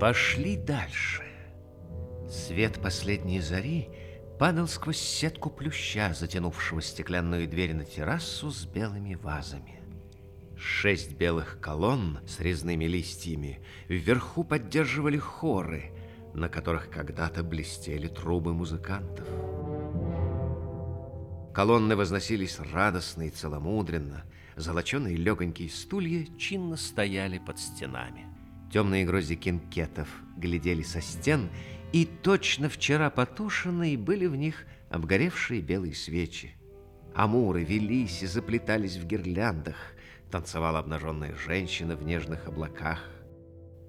Пошли дальше. Свет последней зари падал сквозь сетку плюща, затянувшего стеклянную дверь на террасу с белыми вазами. Шесть белых колонн с резными листьями вверху поддерживали хоры, на которых когда-то блестели трубы музыкантов. Колонны возносились радостно и целомудренно, золоченые легонькие стулья чинно стояли под стенами. Темные грози кинкетов глядели со стен, и точно вчера потушенные были в них обгоревшие белые свечи. Амуры велись и заплетались в гирляндах, танцевала обнаженная женщина в нежных облаках.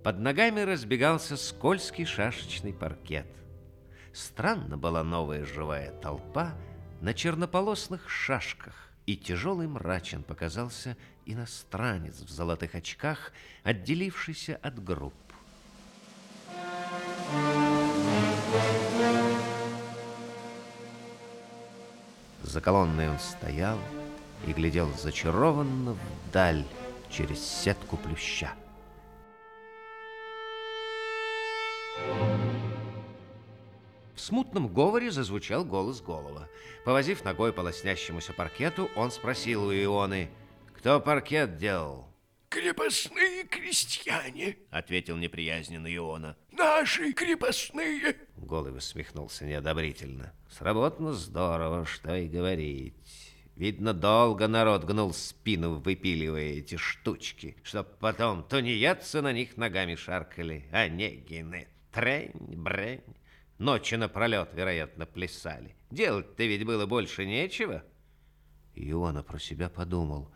Под ногами разбегался скользкий шашечный паркет. Странно была новая живая толпа на чернополосных шашках, и тяжелый мрачен показался иностранец в золотых очках, отделившийся от групп. За колонной он стоял и глядел зачарованно вдаль через сетку плюща. В смутном говоре зазвучал голос Голова. Повозив ногой по лоснящемуся паркету, он спросил у Ионы, «Кто паркет делал?» «Крепостные крестьяне», — ответил неприязненно Иона. «Наши крепостные». Голый усмехнулся неодобрительно. «Сработано здорово, что и говорить. Видно, долго народ гнул спину, выпиливая эти штучки, чтоб потом тунеядцы на них ногами шаркали, а не гины. Трень, брень. Ночи напролет, вероятно, плясали. Делать-то ведь было больше нечего. Иона про себя подумал.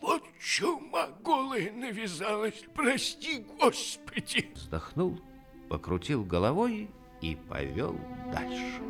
Вот чума голая навязалась, прости, Господи. Вздохнул, покрутил головой и повел дальше.